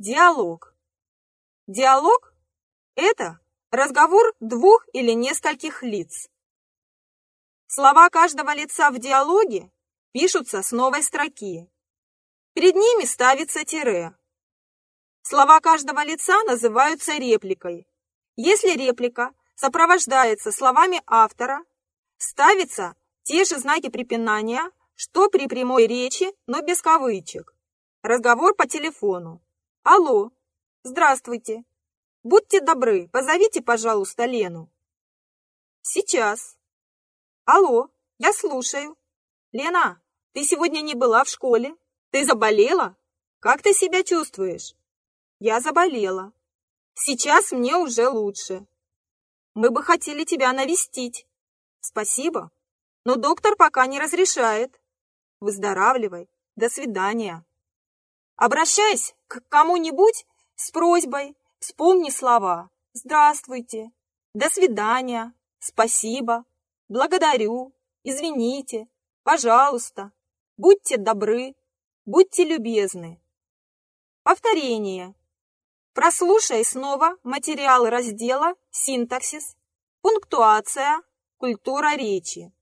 Диалог. Диалог – это разговор двух или нескольких лиц. Слова каждого лица в диалоге пишутся с новой строки. Перед ними ставится тире. Слова каждого лица называются репликой. Если реплика сопровождается словами автора, ставятся те же знаки препинания, что при прямой речи, но без кавычек. Разговор по телефону. Алло, здравствуйте. Будьте добры, позовите, пожалуйста, Лену. Сейчас. Алло, я слушаю. Лена, ты сегодня не была в школе? Ты заболела? Как ты себя чувствуешь? Я заболела. Сейчас мне уже лучше. Мы бы хотели тебя навестить. Спасибо, но доктор пока не разрешает. Выздоравливай. До свидания. Обращаясь к кому-нибудь с просьбой, вспомни слова. «Здравствуйте», «До свидания», «Спасибо», «Благодарю», «Извините», «Пожалуйста», «Будьте добры», «Будьте любезны». Повторение. Прослушай снова материал раздела «Синтаксис», «Пунктуация», «Культура речи».